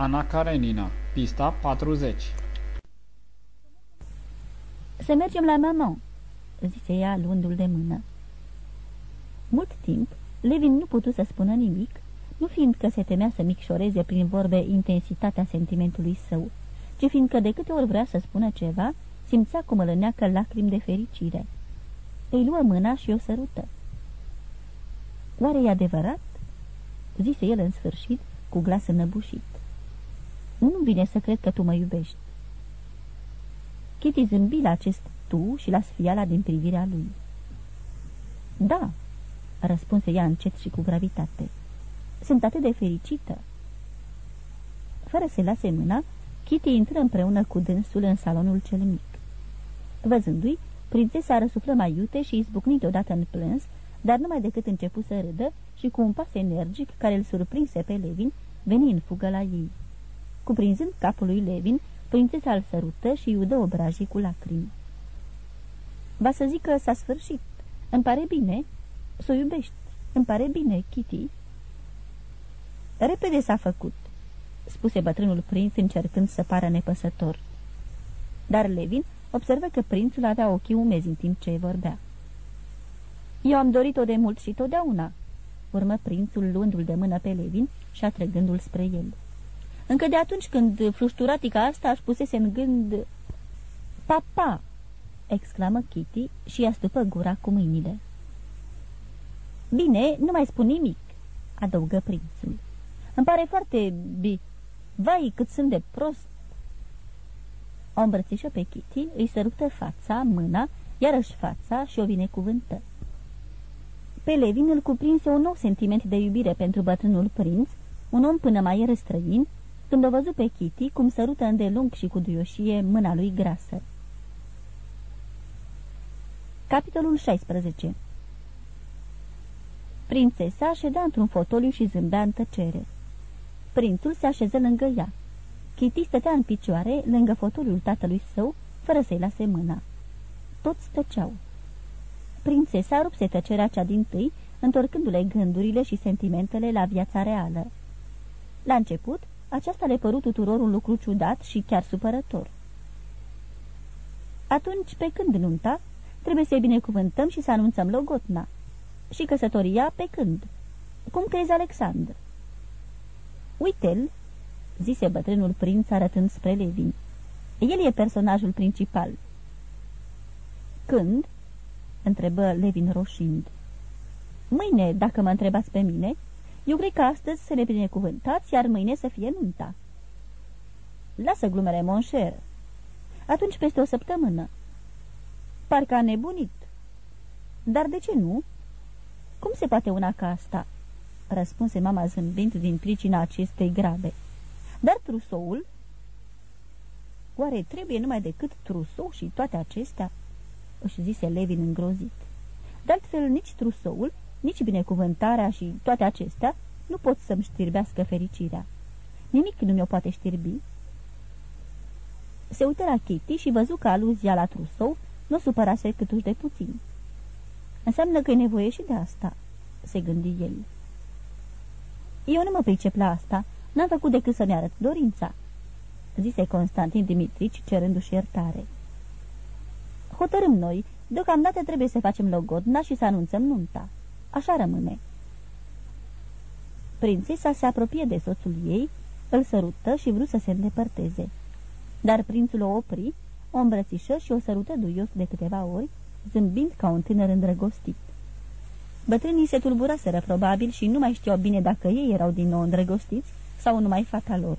Ana Karenina, pista 40 Să mergem la maman, zise ea luându-l de mână. Mult timp, Levin nu putu să spună nimic, nu fiindcă se temea să micșoreze prin vorbe intensitatea sentimentului său, ci fiindcă de câte ori vrea să spună ceva, simțea cum îl îneacă lacrimi de fericire. Îi luă mâna și o sărută. Oare e adevărat?" zise el în sfârșit, cu glas înăbușit. Nu vine să cred că tu mă iubești." Kitty zâmbi la acest tu și la sfiala din privirea lui. Da," răspunse ea încet și cu gravitate. Sunt atât de fericită." Fără să lase mâna, Kitty intră împreună cu dânsul în salonul cel mic. Văzându-i, prințesa răsuflă mai iute și izbucni deodată în plâns, dar numai decât începu să râdă și cu un pas energic care îl surprinse pe Levin, veni în fugă la ei. Cuprinzând capul lui Levin, prințesa îl sărută și udă obrajii cu lacrimi. Va să zic că s-a sfârșit. Îmi pare bine. Să o iubești. Îmi pare bine, Kitty. Repede s-a făcut, spuse bătrânul prinț încercând să pară nepăsător. Dar Levin observă că prințul avea ochii umezi în timp ce vorbea. Eu am dorit-o de mult și totdeauna," urmă prințul luându-l de mână pe Levin și atrăgându-l spre el. Încă de atunci când frușturatica asta aș pusese în gând... Papa!" exclamă Kitty și i-a stupă gura cu mâinile. Bine, nu mai spun nimic," adăugă prințul. Îmi pare foarte bi... Vai, cât sunt de prost!" O îmbrățișă pe Kitty, îi sărută fața, mâna, iarăși fața și o binecuvântă. Pe Levin îl cuprinse un nou sentiment de iubire pentru bătrânul prinț, un om până mai era străin, când o văzut pe Kitty cum sărută îndelung și cu duioșie mâna lui grasă. Capitolul 16 Prințesa ședea într-un fotoliu și zâmbea în tăcere. Prințul se așeză lângă ea. Kitty stătea în picioare, lângă fotoliul tatălui său, fără să-i lase mâna. Toți tăceau. Prințesa rupse tăcerea cea din tâi, întorcându-le gândurile și sentimentele la viața reală. La început, aceasta le părut tuturor un lucru ciudat și chiar supărător. Atunci, pe când nunta, trebuie să-i binecuvântăm și să anunțăm logotna. Și căsătoria pe când? Cum crezi, Alexandru? Uite-l, zise bătrânul prinț arătând spre Levin. El e personajul principal. Când? întrebă Levin roșind. Mâine, dacă mă întrebați pe mine, eu cred că astăzi să ne binecuvântați, iar mâine să fie nunta. Lasă glumele, monșer. Atunci peste o săptămână. Parcă a nebunit. Dar de ce nu? Cum se poate una ca asta?" răspunse mama zâmbind din pricina acestei grabe. Dar trusoul? Oare trebuie numai decât trusou și toate acestea? își zise Levin îngrozit. De altfel, nici trusoul, nici binecuvântarea și toate acestea nu pot să-mi știrbească fericirea. Nimic nu mi-o poate știrbi. Se uită la Kitty și văzu că aluzia la trusou nu supărase câtuși de puțin. Înseamnă că e nevoie și de asta, se gândi el. Eu nu mă pricep la asta, n-am făcut decât să-mi arăt dorința, zise Constantin Dimitrici cerându-și iertare. Hotărâm noi, deocamdată trebuie să facem logodna și să anunțăm nunta. Așa rămâne. Prințesa se apropie de soțul ei, îl sărută și vrut să se îndepărteze. Dar prințul o opri, o îmbrățișă și o sărută duios de câteva ori, zâmbind ca un tânăr îndrăgostit. Bătrânii se tulburaseră probabil și nu mai știau bine dacă ei erau din nou îndrăgostiți sau numai fata lor.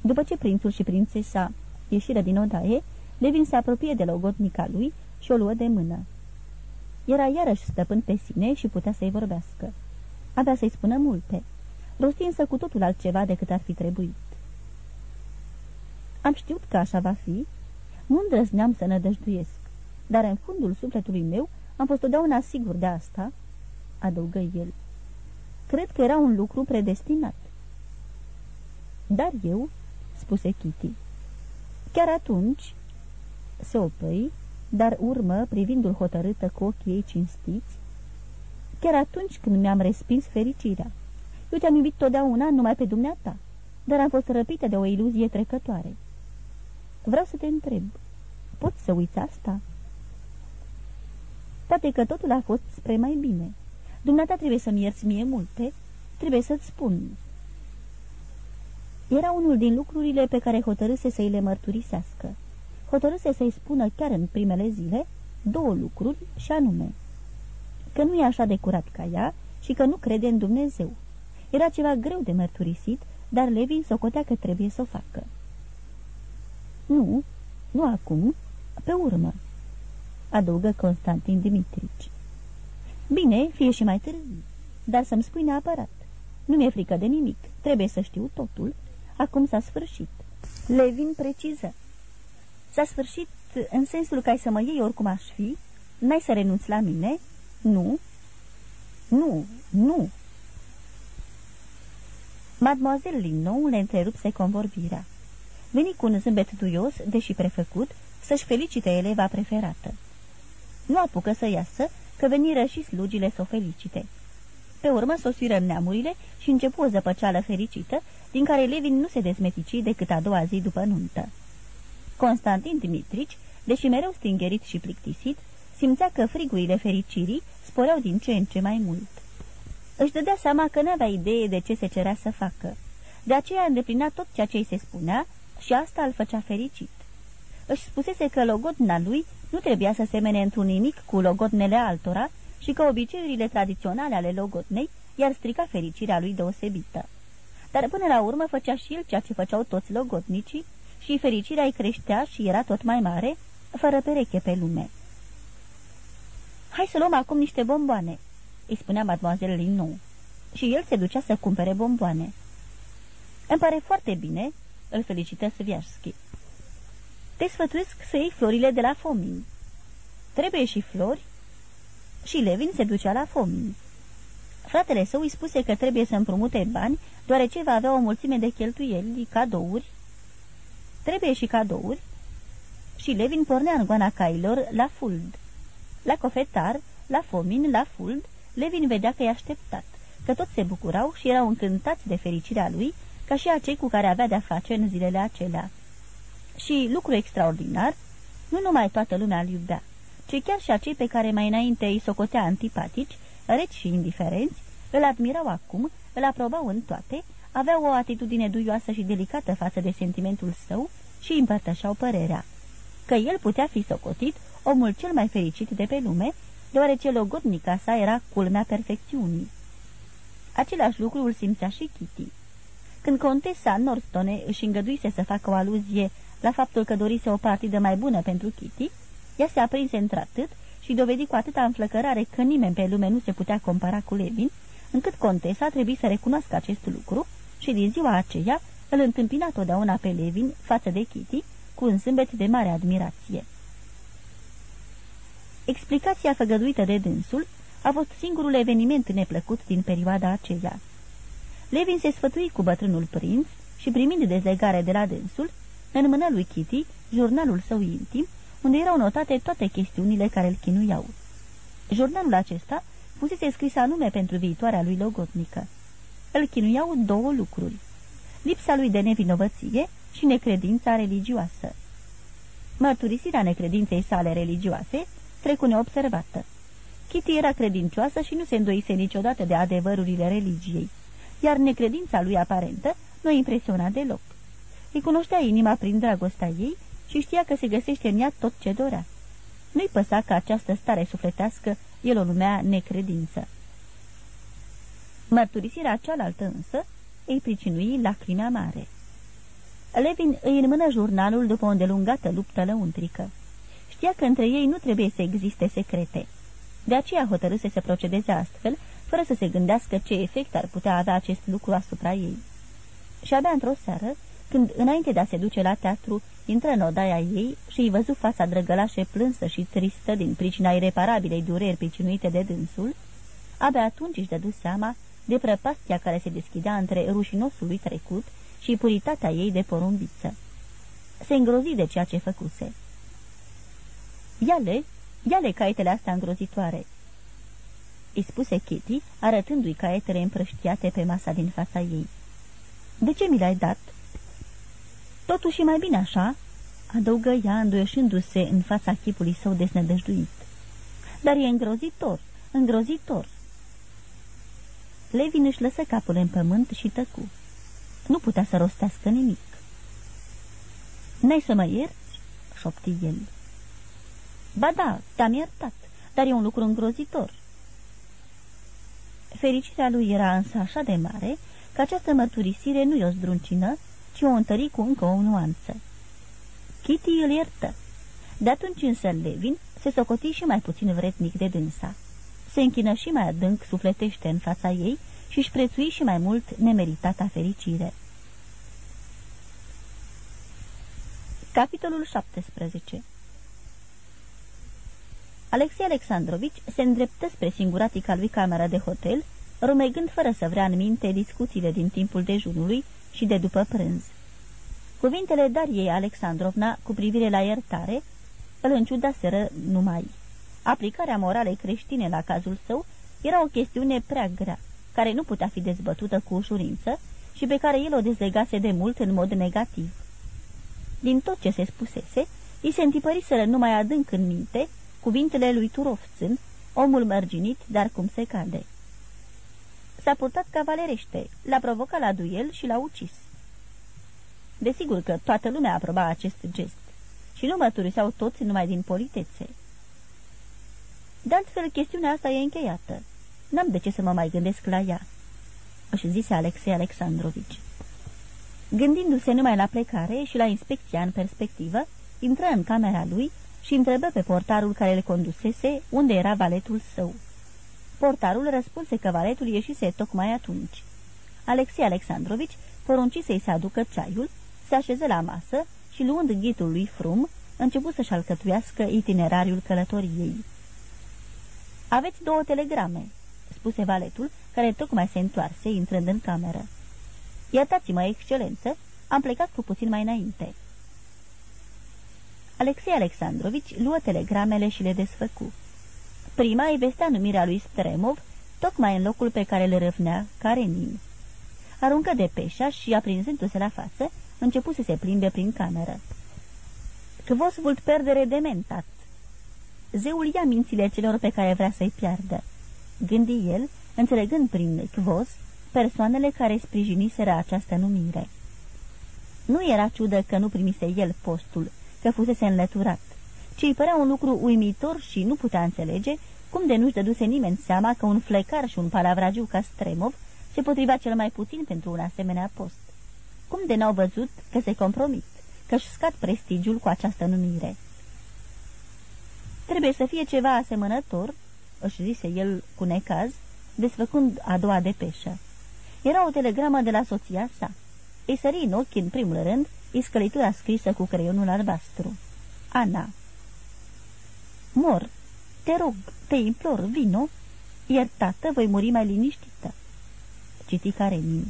După ce prințul și prințesa ieșiră din odaie, Levin se apropie de logodnica lui și o luă de mână. Era iarăși stăpân pe sine și putea să-i vorbească. Avea să-i spună multe, rosti însă cu totul altceva decât ar fi trebuit. Am știut că așa va fi, nu îndrăzneam să nădăjduiesc, dar în fundul sufletului meu am fost totdeauna sigur de asta, adăugă el. Cred că era un lucru predestinat. Dar eu, spuse Kitty, chiar atunci, se opri, dar urmă, privindu-l hotărâtă cu ochii ei cinstiți, chiar atunci când mi-am respins fericirea. Eu te-am iubit totdeauna numai pe dumneata, dar am fost răpită de o iluzie trecătoare. Vreau să te întreb, poți să uiți asta?" Poate că totul a fost spre mai bine. Dumneata trebuie să-mi ierți mie multe, trebuie să-ți spun. Era unul din lucrurile pe care hotărâse să-i le mărturisească. Hotărâse să-i spună chiar în primele zile două lucruri și anume că nu e așa de curat ca ea și că nu crede în Dumnezeu. Era ceva greu de mărturisit, dar Levin socotea că trebuie să o facă. Nu, nu acum, pe urmă, adăugă Constantin Dimitrici. Bine, fie și mai târziu, dar să-mi spui neapărat. Nu mi-e frică de nimic, trebuie să știu totul. Acum s-a sfârșit. Levin preciză. S-a sfârșit în sensul că ai să mă iei oricum aș fi, n-ai să renunți la mine, nu, nu, nu. Mademoiselle Linou le întrerupse convorbirea. Veni cu un zâmbet duios, deși prefăcut, să-și felicite eleva preferată. Nu apucă să iasă, că veniră și slugile să o felicite. Pe urmă sosiră neamurile și începu o zăpăceală fericită, din care Levin nu se dezmetici decât a doua zi după nuntă. Constantin Dimitrici, deși mereu stingerit și plictisit, simțea că frigurile fericirii sporeau din ce în ce mai mult. Își dădea seama că n-avea idee de ce se cerea să facă. De aceea îndeplinea tot ceea ce îi se spunea și asta îl făcea fericit. Își spusese că logodna lui nu trebuia să semene într-un nimic cu logodnele altora și că obiceiurile tradiționale ale logodnei i-ar strica fericirea lui deosebită. Dar până la urmă făcea și el ceea ce făceau toți logodnicii și fericirea îi creștea și era tot mai mare, fără pereche pe lume. Hai să luăm acum niște bomboane," îi spunea mademoiselle Linou. Și el se ducea să cumpere bomboane. Îmi pare foarte bine," îl felicită Sviașski. Te sfătuiesc să iei florile de la Fomin. Trebuie și flori? Și Levin se ducea la Fomin. Fratele său îi spuse că trebuie să împrumute bani, deoarece va avea o mulțime de cheltuieli, cadouri. Trebuie și cadouri? Și Levin pornea în goana cailor la Fuld. La cofetar, la Fomin, la Fuld, Levin vedea că i-a așteptat, că toți se bucurau și erau încântați de fericirea lui, ca și acei cu care avea de-a face în zilele acelea. Și, lucru extraordinar, nu numai toată lumea îl iubea, ci chiar și acei pe care mai înainte îi socotea antipatici, reci și indiferenți, îl admirau acum, îl aprobau în toate, aveau o atitudine duioasă și delicată față de sentimentul său și împărtășeau părerea, că el putea fi socotit omul cel mai fericit de pe lume, deoarece logodnica sa era culmea perfecțiunii. Același lucru îl simțea și Kitty. Când contesa Norstone își îngăduise să facă o aluzie la faptul că dorise o partidă mai bună pentru Kitty, ea se aprinse într-atât și dovedi cu atâta înflăcărare că nimeni pe lume nu se putea compara cu Levin, încât contesa trebuie să recunoască acest lucru și din ziua aceea îl întâmpina totdeauna pe Levin față de Kitty cu un zâmbet de mare admirație. Explicația făgăduită de dânsul a fost singurul eveniment neplăcut din perioada aceea. Levin se sfătui cu bătrânul prinț și primind dezlegare de la dânsul, în mâna lui Kitty, jurnalul său intim, unde erau notate toate chestiunile care îl chinuiau. Jurnalul acesta fusese scris anume pentru viitoarea lui logotnică. Îl chinuiau două lucruri. Lipsa lui de nevinovăție și necredința religioasă. Mărturisirea necredinței sale religioase trecu neobservată. Kitty era credincioasă și nu se îndoise niciodată de adevărurile religiei, iar necredința lui aparentă nu impresiona deloc. Îi cunoștea inima prin dragostea ei și știa că se găsește în ea tot ce dorea. Nu-i păsa că această stare sufletească el o numea necredință. Mărturisirea cealaltă însă îi pricinui lacrimea mare. Levin îi înmână jurnalul după o îndelungată luptă lăuntrică. Știa că între ei nu trebuie să existe secrete. De aceea hotărâse să procedeze astfel, fără să se gândească ce efect ar putea avea acest lucru asupra ei. Și abia într-o seară, când, înainte de a se duce la teatru, intră în odaia ei și îi văzu fața drăgălașe plânsă și tristă din pricina ireparabilei dureri pricinuite de dânsul, abia atunci își dădu seama de prăpastia care se deschidea între rușinosul lui trecut și puritatea ei de porumbiță. Se îngrozi de ceea ce făcuse. Ia-le, ia-le caietele astea îngrozitoare!" îi spuse Kitty, arătându-i caietele împrăștiate pe masa din fața ei. De ce mi l-ai dat?" Totuși mai bine așa," adăugă ea, înduioșându-se în fața chipului său desnădăjduit. Dar e îngrozitor, îngrozitor." Levin își lăsă capul în pământ și tăcu. Nu putea să rostească nimic. N-ai să mă ierți?" șopti el. Ba da, te-am iertat, dar e un lucru îngrozitor." Fericirea lui era însă așa de mare că această mărturisire nu i-o zdruncină, ci o întări cu încă o nuanță. Kitty îl iertă. De atunci însă Levin se socoti și mai puțin vretnic de dânsa. Se închină și mai adânc sufletește în fața ei și își prețui și mai mult nemeritata fericire. Capitolul 17 Alexei Alexandrovici se îndreptă spre singuratica lui cameră de hotel, rumegând fără să vrea în minte discuțiile din timpul dejunului și de după prânz. Cuvintele Dariei Alexandrovna cu privire la iertare îl înciudaseră numai. Aplicarea moralei creștine la cazul său era o chestiune prea grea, care nu putea fi dezbătută cu ușurință și pe care el o dezlegase de mult în mod negativ. Din tot ce se spusese, îi se întipăriseră numai adânc în minte cuvintele lui Turovțân, omul mărginit, dar cum se cade. S-a purtat cavalerește, l-a provocat la duel și l-a ucis. Desigur că toată lumea aproba acest gest și nu mărturiseau toți numai din politețe. De altfel, chestiunea asta e încheiată. N-am de ce să mă mai gândesc la ea, își zise Alexei Alexandrovici. Gândindu-se numai la plecare și la inspecția în perspectivă, intră în camera lui și întrebă pe portarul care le condusese unde era valetul său. Portarul răspunse că valetul ieșise tocmai atunci. Alexei Alexandrovici porunci să-i se aducă ceaiul, se așeză la masă și, luând ghitul lui Frum, început să-și alcătuiască itinerariul călătoriei. Aveți două telegrame," spuse valetul, care tocmai se întoarse, intrând în cameră. Iertați-mă, excelență, am plecat cu puțin mai înainte." Alexei Alexandrovici luă telegramele și le desfăcu. Prima îi vestea numirea lui Stremov, tocmai în locul pe care le râvnea Karenin. Aruncă de peșa și, aprinzându-se la față, început să se plimbe prin cameră. Kvos vult perdere de mentat. Zeul ia mințile celor pe care vrea să-i piardă. Gândi el, înțelegând prin Kvos persoanele care sprijiniseră această numire. Nu era ciudă că nu primise el postul, că fusese înlăturat, ci îi părea un lucru uimitor și nu putea înțelege cum de nu-și dăduse nimeni seama că un flecar și un palavragiu ca Stremov se potriva cel mai puțin pentru un asemenea post. Cum de n-au văzut că se compromit, că își scad prestigiul cu această numire? Trebuie să fie ceva asemănător, își zise el cu necaz, desfăcând a doua depeșă. Era o telegramă de la soția sa. Îi sări în ochi, în primul rând, iscălitura scrisă cu creionul albastru. Ana. Mor, te rog, te implor, vino, iertată, voi muri mai liniștită. Citi Karenin.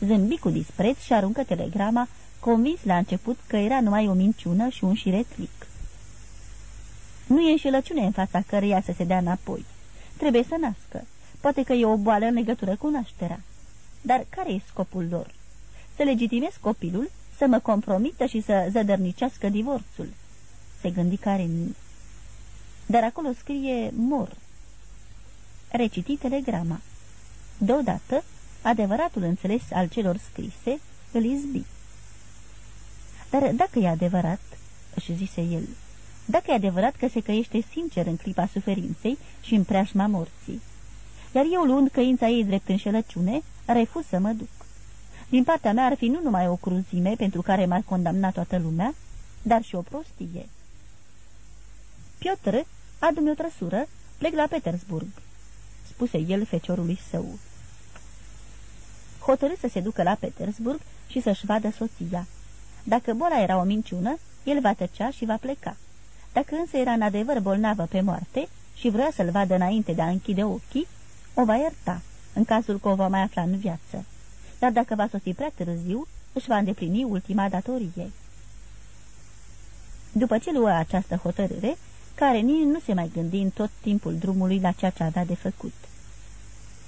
Zâmbi cu dispreț și aruncă telegrama, convins la început că era numai o minciună și un șiretlic. Nu e înșelăciune în fața căreia să se dea înapoi. Trebuie să nască. Poate că e o boală în legătură cu nașterea. Dar care e scopul lor? Să legitimez copilul, să mă compromită și să zădărnicească divorțul. Se gândi Karenin. Dar acolo scrie mor. Reciti telegrama. Deodată, adevăratul înțeles al celor scrise îl izbi. Dar dacă e adevărat, își zise el, dacă e adevărat că se căiește sincer în clipa suferinței și în preajma morții, iar eu, luând căința ei drept înșelăciune, refuz să mă duc. Din partea mea ar fi nu numai o cruzime pentru care m-ar condamna toată lumea, dar și o prostie. Piotr, adu-mi o trăsură, plec la Petersburg, spuse el feciorului său. Hotărât să se ducă la Petersburg și să-și vadă soția. Dacă boala era o minciună, el va tăcea și va pleca. Dacă însă era în adevăr bolnavă pe moarte și vrea să-l vadă înainte de a închide ochii, o va ierta, în cazul că o va mai afla în viață. Dar dacă va sosi prea târziu, își va îndeplini ultima datorie. După ce luă această hotărâre, Karenin nu se mai gândi în tot timpul drumului la ceea ce avea de făcut.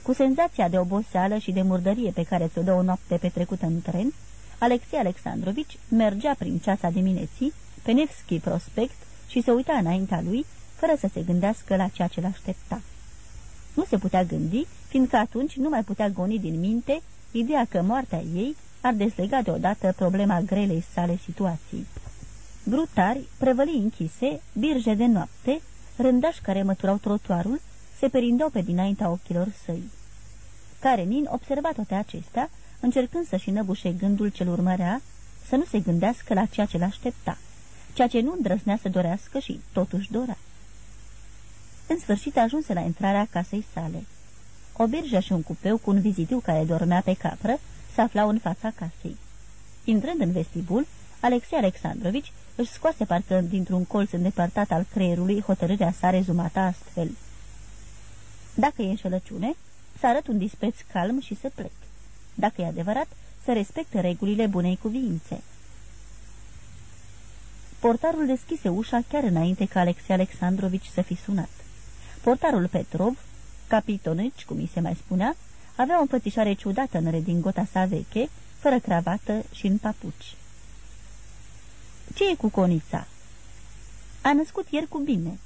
Cu senzația de oboseală și de murdărie pe care ți-o dă o noapte petrecută în tren, Alexei Alexandrovici mergea prin ceața dimineții, pe Nevski Prospect și se uita înaintea lui, fără să se gândească la ceea ce l-aștepta. Nu se putea gândi, fiindcă atunci nu mai putea goni din minte ideea că moartea ei ar dezlega deodată problema grelei sale situații. Grutari, prăvălii închise, birje de noapte, rândași care măturau trotuarul, se perindeau pe dinaintea ochilor săi. Karenin observa toate acestea, încercând să-și năbușe gândul ce-l urmărea, să nu se gândească la ceea ce l-aștepta, ceea ce nu îndrăznea să dorească și totuși dorea. În sfârșit ajunse la intrarea casei sale. O birjă și un cupeu cu un vizitiu care dormea pe capră se aflau în fața casei. Intrând în vestibul, Alexei Alexandrovici își scoase parcă dintr-un colț îndepărtat al creierului hotărârea sa rezumată astfel. Dacă e înșelăciune, să arăt un dispreț calm și să plec. Dacă e adevărat, să respecte regulile bunei cuviințe. Portarul deschise ușa chiar înainte ca Alexei Alexandrovici să fi sunat. Portarul Petrov, capitonici, cum mi se mai spunea, avea o înfățișare ciudată în redingota sa veche, fără cravată și în papuci. Ce e cu conița?" A născut ieri cu bine."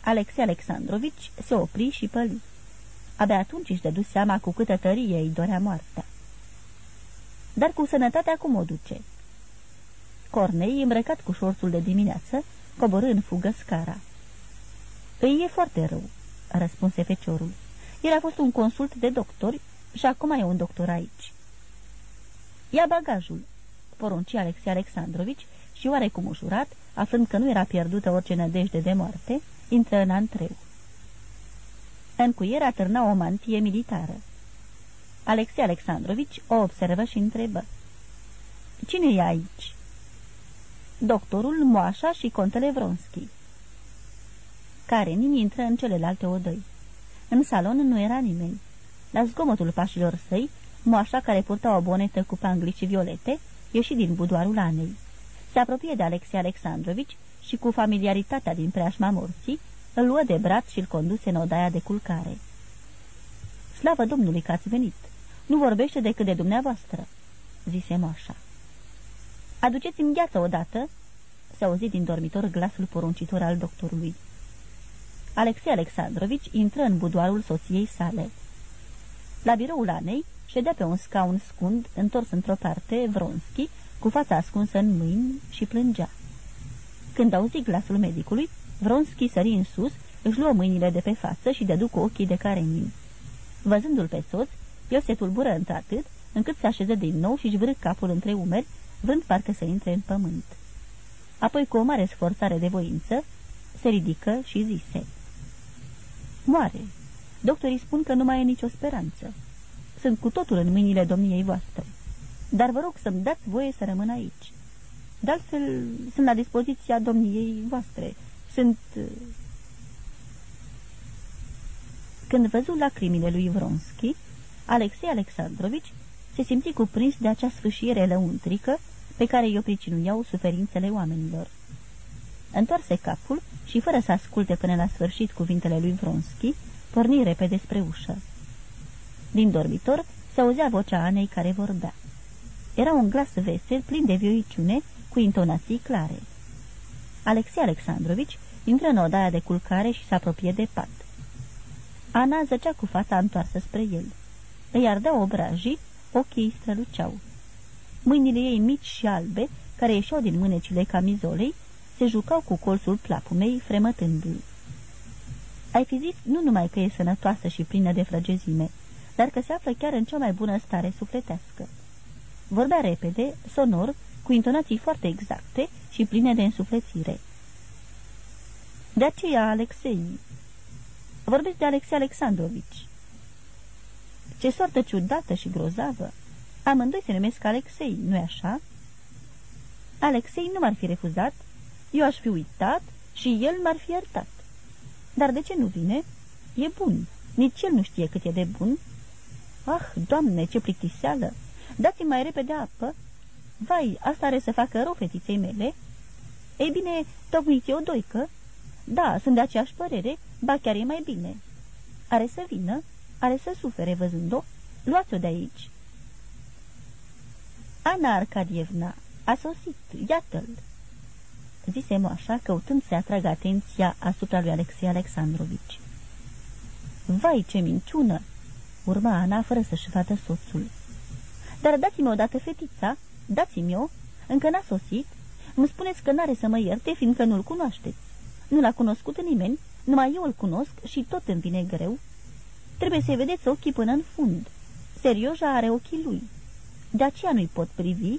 Alexei Alexandrovici se opri și păli. Abia atunci își dădu seama cu câtă tărie îi dorea moartea. Dar cu sănătatea cum o duce? Cornei, îmbrăcat cu șorțul de dimineață, coborâ în fugă scara. Îi e foarte rău," răspunse feciorul. El a fost un consult de doctori și acum e un doctor aici." Ia bagajul," porunci Alexei Alexandrovici și oarecum ușurat, aflând că nu era pierdută orice nădejde de moarte, intră în antreu. În cuier atârna o mantie militară. Alexei Alexandrovici o observă și întrebă. Cine e aici?" Doctorul Moașa și contele Vronski." Karenin intră în celelalte odăi. În salon nu era nimeni. La zgomotul pașilor săi, Moașa, care purta o bonetă cu panglici violete, ieși din budoarul Anei. Se apropie de Alexei Alexandrovici și cu familiaritatea din preajma morții, îl luă de braț și îl conduse în odaia de culcare. Slavă Domnului că ați venit! Nu vorbește decât de dumneavoastră!" zise moașa. Aduceți-mi gheață odată!" se auzi din dormitor glasul poruncitor al doctorului. Alexei Alexandrovici intră în budoarul soției sale. La biroul Anei ședea pe un scaun scund, întors într-o parte, Vronski, cu fața ascunsă în mâini și plângea. Când auzi glasul medicului, Vronski sări în sus, își luă mâinile de pe față și dădu cu ochii de Karenin. Văzându-l pe soț, el se tulbură într-atât, încât se așeză din nou și-și vrâc capul între umeri, vrând parcă să intre în pământ. Apoi, cu o mare sforțare de voință, se ridică și zise. Moare. Doctorii spun că nu mai e nicio speranță. Sunt cu totul în mâinile domniei voastre. Dar vă rog să-mi dați voie să rămân aici. De altfel, sunt la dispoziția domniei voastre. Sunt... Uh, Când văzu lacrimile lui Vronski, Alexei Alexandrovici se simți cuprins de acea sfâșiere lăuntrică pe care i-o pricinuiau suferințele oamenilor. Întoarse capul și, fără să asculte până la sfârșit cuvintele lui Vronski, porni repede spre ușă. Din dormitor se auzea vocea Anei care vorbea. Era un glas vesel, plin de vioiciune, cu intonații clare. Alexei Alexandrovici intră în odaia de culcare și se apropie de pat. Ana zăcea cu fața întoarsă spre el. Îi ardea obrajii, ochii străluceau. Mâinile ei mici și albe, care ieșeau din mânecile camizolei, se jucau cu colțul plapumei, fremătându-l. Ai fi zis nu numai că e sănătoasă și plină de frăgezime, dar că se află chiar în cea mai bună stare sufletească. Vorbea repede, sonor, cu intonații foarte exacte și pline de însuflețire. De aceea, Alexei... Vorbesc de Alexei Alexandrovici. Ce soartă ciudată și grozavă! Amândoi se numesc Alexei, nu-i așa? Alexei nu m-ar fi refuzat, eu aș fi uitat și el m-ar fi iertat. Dar de ce nu vine? E bun. Nici el nu știe cât e de bun. Ah, doamne, ce plictiseală! Dați-mi mai repede apă. Vai, asta are să facă rău fetiței mele. Ei bine, tocmiți o doică. Da, sunt de aceeași părere, ba chiar e mai bine. Are să vină? Are să sufere văzând-o, luați-o de aici. Ana Arcadievna, a sosit, iată-l, zise moașa, căutând să atragă atenția asupra lui Alexei Alexandrovici. Vai, ce minciună! Urma Ana fără să-și vadă soțul. Dar dați-mi odată fetița, dați-mi-o, încă n-a sosit, îmi spuneți că n-are să mă ierte, fiindcă nu-l cunoașteți. Nu l-a cunoscut nimeni, numai eu îl cunosc și tot îmi vine greu. Trebuie să-i vedeți ochii până în fund. Serioja are ochii lui. De aceea nu-i pot privi.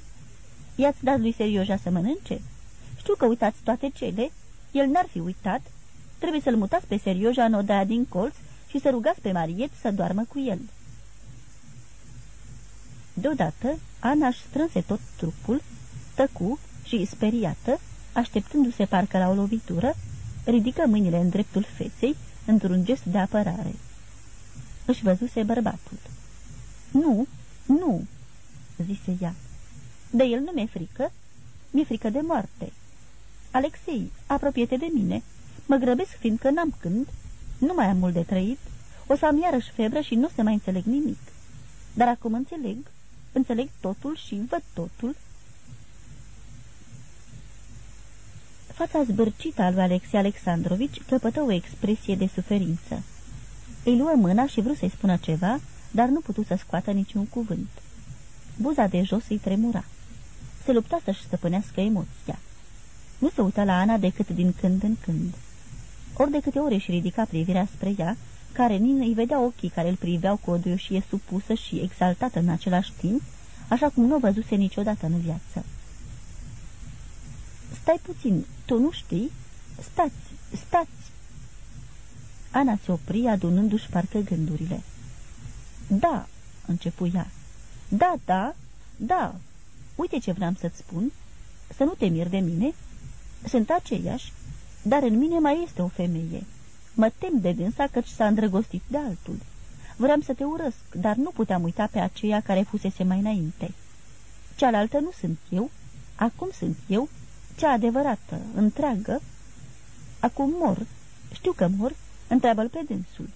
I-ați dat lui Serioja să mănânce? Știu că uitați toate cele. El n-ar fi uitat. Trebuie să-l mutați pe Serioja în odaia din colț și să rugați pe Mariet să doarmă cu el. Deodată, Ana își strânse tot trupul, tăcu și, speriată, așteptându-se parcă la o lovitură, ridică mâinile în dreptul feței, într-un gest de apărare. Își văzuse bărbatul. Nu, nu, zise ea. De el nu mi-e frică, mi-e frică de moarte. Alexei, apropie-te de mine. Mă grăbesc fiindcă n-am când, nu mai am mult de trăit, o să am iarăși febră și nu se mai înțeleg nimic. Dar acum înțeleg, înțeleg totul și văd totul. Fața zbârcită a lui Alexei Alexandrovici căpătă o expresie de suferință. Îi luă mâna și vrut să-i spună ceva, dar nu putu să scoată niciun cuvânt. Buza de jos îi tremura. Se lupta să-și stăpânească emoția. Nu se uita la Ana decât din când în când. Ori de câte ori își ridica privirea spre ea, care Nin îi vedea ochii care îl priveau cu o duioșie supusă și exaltată în același timp, așa cum nu o văzuse niciodată în viață. Stai puțin, tu nu știi? Stați, stați!" Ana se opri, adunându-și parcă gândurile. Da," începu ea. Da, da, da. Uite ce vreau să-ți spun. Să nu te miri de mine. Sunt aceiași, dar în mine mai este o femeie. Mă tem de dânsa căci s-a îndrăgostit de altul. Vreau să te urăsc, dar nu puteam uita pe aceea care fusese mai înainte. Cealaltă nu sunt eu, acum sunt eu, cea adevărată, întreagă. Acum mor, știu că mor, întreabă-l pe dânsul.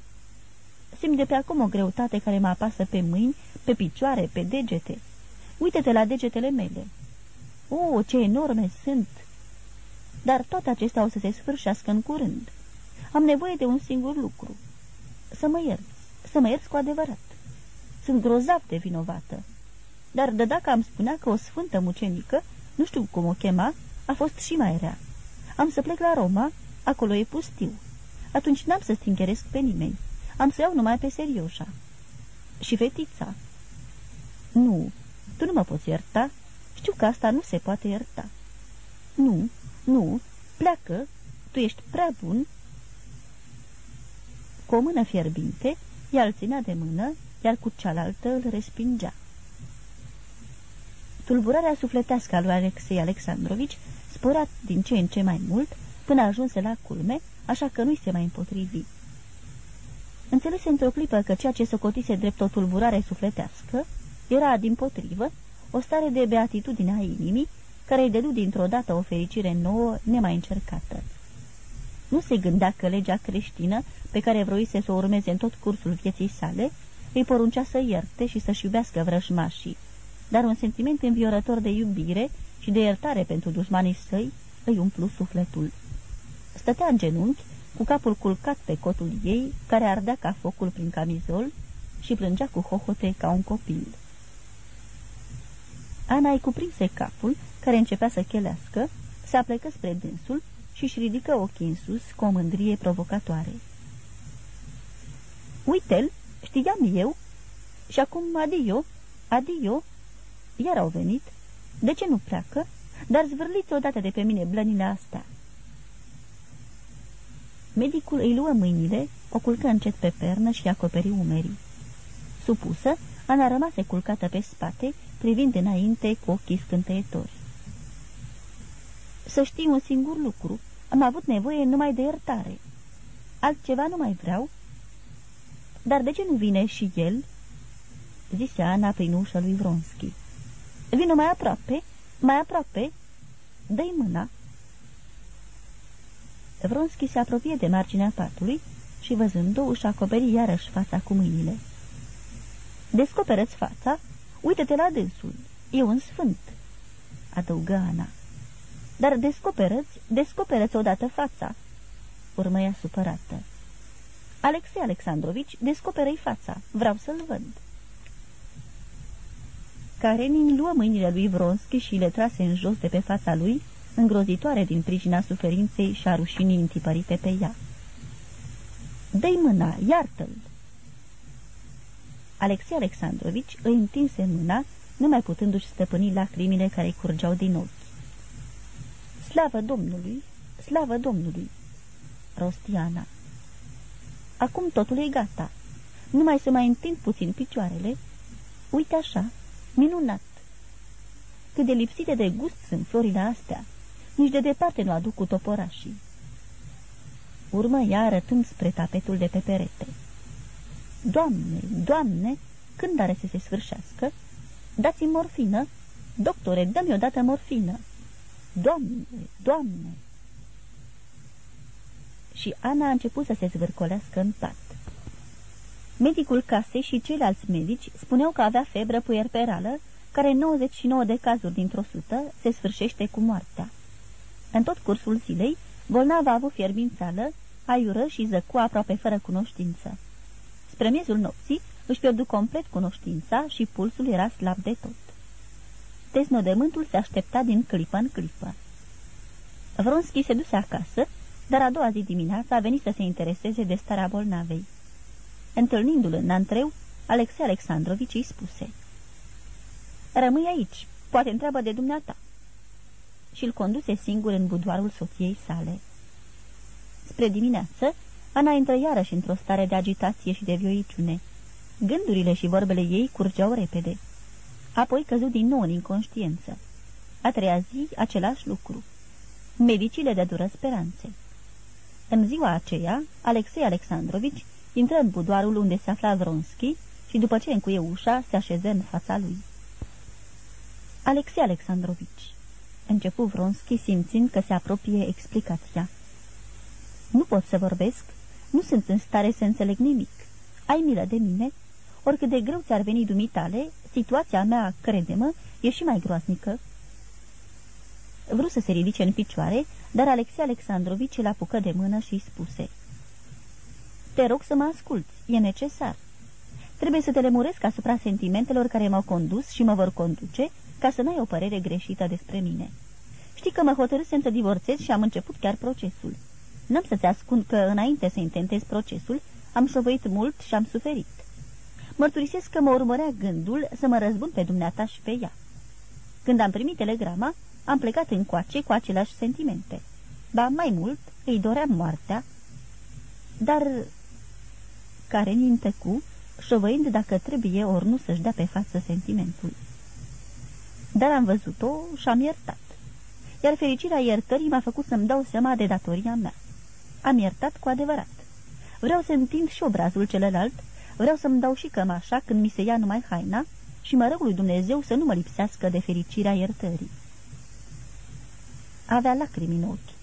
Simt de pe acum o greutate care mă apasă pe mâini, pe picioare, pe degete. Uite-te la degetele mele. O, oh, ce enorme sunt! Dar toate acestea o să se sfârșească în curând. Am nevoie de un singur lucru. Să mă ierți, să mă ierți cu adevărat. Sunt grozav de vinovată. Dar de dacă am spunea că o sfântă mucenică, nu știu cum o chema, a fost și mai rea. Am să plec la Roma, acolo e pustiu. Atunci n-am să stincheresc pe nimeni. Am să iau numai pe serioșa. Și fetița. Nu, tu nu mă poți ierta. Știu că asta nu se poate ierta. Nu, nu, pleacă, tu ești prea bun cu o mână fierbinte, ea îl ținea de mână, iar cu cealaltă îl respingea. Tulburarea sufletească a lui Alexei Alexandrovici sporat din ce în ce mai mult, până ajunse la culme, așa că nu-i se mai împotrivi. Înțelese într-o clipă că ceea ce socotise drept o tulburare sufletească era, din potrivă, o stare de beatitudine a inimii, care îi dedu dintr-o dată o fericire nouă, nemai încercată. Nu se gândea că legea creștină, pe care vroise să o urmeze în tot cursul vieții sale, îi poruncea să ierte și să-și iubească vrăjmașii, dar un sentiment înviorător de iubire și de iertare pentru dușmanii săi îi umplu sufletul. Stătea în genunchi, cu capul culcat pe cotul ei, care ardea ca focul prin camizol, și plângea cu hohote ca un copil. Ana îi cuprinse capul, care începea să chelească, se aplecă spre dânsul și își ridică ochii în sus cu o mândrie provocatoare. Uite-l, știam eu. Și acum adio, adio. Iar au venit. De ce nu pleacă? Dar zvârliți odată de pe mine blănile astea. Medicul îi luă mâinile, o culcă încet pe pernă și acoperi umerii. Supusă, Ana rămase culcată pe spate, privind înainte cu ochii scânteitori. Să știi un singur lucru, am avut nevoie numai de iertare. Altceva nu mai vreau. Dar de ce nu vine și el?" zise Ana prin ușa lui Vronski. Vino mai aproape, mai aproape. Dă-i mâna." Vronski se apropie de marginea patului, și văzând-o își acoperi iarăși fața cu mâinile. Descoperă-ți fața? Uită-te la dânsul. E un sfânt, adăugă Ana. Dar descoperă-ți, descoperă-ți odată fața, urmă ea supărată. Alexei Alexandrovici, descoperă-i fața, vreau să-l văd. Karenin luă mâinile lui Vronski și le trase în jos de pe fața lui, îngrozitoare din pricina suferinței și a rușinii întipărite pe ea. Dă-i mâna, iartă-l! Alexei Alexandrovici îi întinse mâna, numai putându-și stăpâni lacrimile care curgeau din ochi. Slavă Domnului! Slavă Domnului! Rostiana. Acum totul e gata. Numai să mai întind puțin picioarele. Uite așa, minunat! Cât de lipsite de gust sunt florile astea. Nici de departe nu aduc cu toporașii. Urmă ea arătând spre tapetul de pe perete. Doamne, Doamne, când are să se sfârșească? Dați-mi morfină? Doctore, dă-mi odată morfină. Doamne, Doamne! Și Ana a început să se zvârcolească în pat. Medicul casei și ceilalți medici spuneau că avea febră puerperală, care în 99 de cazuri dintr-o sută se sfârșește cu moartea. În tot cursul zilei, bolnava a avut fierbințeală, aiură și zăcu aproape fără cunoștință. Spre miezul nopții își pierdu complet cunoștința și pulsul era slab de tot. Deznodământul se aștepta din clipă în clipă. Vronski se duse acasă, dar a doua zi dimineața a venit să se intereseze de starea bolnavei. Întâlnindu-l în antreu, Alexei Alexandrovici îi spuse Rămâi aici, poate întreabă de dumneata." Și îl conduse singur în budoarul soției sale. Spre dimineață, Ana intră iarăși într-o stare de agitație și de vioiciune. Gândurile și vorbele ei curgeau repede. Apoi căzu din nou în inconștiență. A treia zi, același lucru. Medicii le dădură speranțe. În ziua aceea, Alexei Alexandrovici intră în budoarul unde se afla Vronski și după ce încuie ușa, se așeză în fața lui. Alexei Alexandrovici, începu Vronski simțind că se apropie explicația. Nu pot să vorbesc, nu sunt în stare să înțeleg nimic. Ai milă de mine? Oricât de greu ți-ar veni dumitale, situația mea, crede-mă, e și mai groasnică. Vrut să se ridice în picioare, dar Alexei Alexandrovici îl apucă de mână și îi spuse Te rog să mă asculți, e necesar. Trebuie să te lemuresc asupra sentimentelor care m-au condus și mă vor conduce, ca să n-ai o părere greșită despre mine. Știi că mă hotărâsem să divorțez și am început chiar procesul. N-am să-ți ascund că, înainte să intentez procesul, am șovăit mult și am suferit. Mărturisesc că mă urmărea gândul să mă răzbun pe dumneata și pe ea. Când am primit telegrama, am plecat încoace cu aceleași sentimente. Ba mai mult, îi doream moartea, dar... Care ni tăcu, șovăind dacă trebuie ori nu să-și dea pe față sentimentul. Dar am văzut-o și am iertat. Iar fericirea iertării m-a făcut să-mi dau seama de datoria mea. Am iertat cu adevărat. Vreau să întind și obrazul celălalt, vreau să-mi dau și cămașa când mi se ia numai haina și mă rog lui Dumnezeu să nu mă lipsească de fericirea iertării. Avea lacrimi în ochi.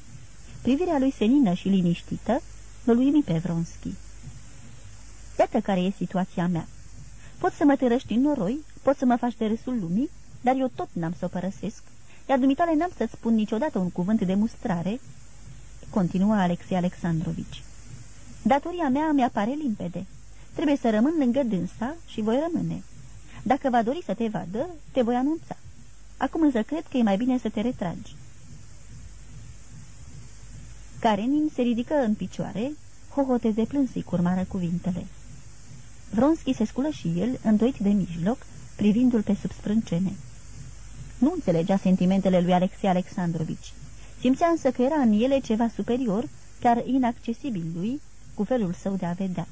Privirea lui senină și liniștită îl uimi pe Vronski. Iată care e situația mea. Pot să mă tărăști în noroi, pot să mă faci de râsul lumii, dar eu tot n-am să o părăsesc, iar dumitale n-am să-ți spun niciodată un cuvânt de mustrare, continua Alexei Alexandrovici. Datoria mea mi apare limpede. Trebuie să rămân lângă dânsa și voi rămâne. Dacă va dori să te vadă, te voi anunța. Acum însă cred că e mai bine să te retragi. Karenin se ridică în picioare, hohoteze plânsii curmară cuvintele. Vronski se sculă și el, îndoit de mijloc, privindu-l pe sub sprâncene. Nu înțelegea sentimentele lui Alexei Alexandrovici. Simțea însă că era în ele ceva superior, chiar inaccesibil lui, cu felul său de a vedea.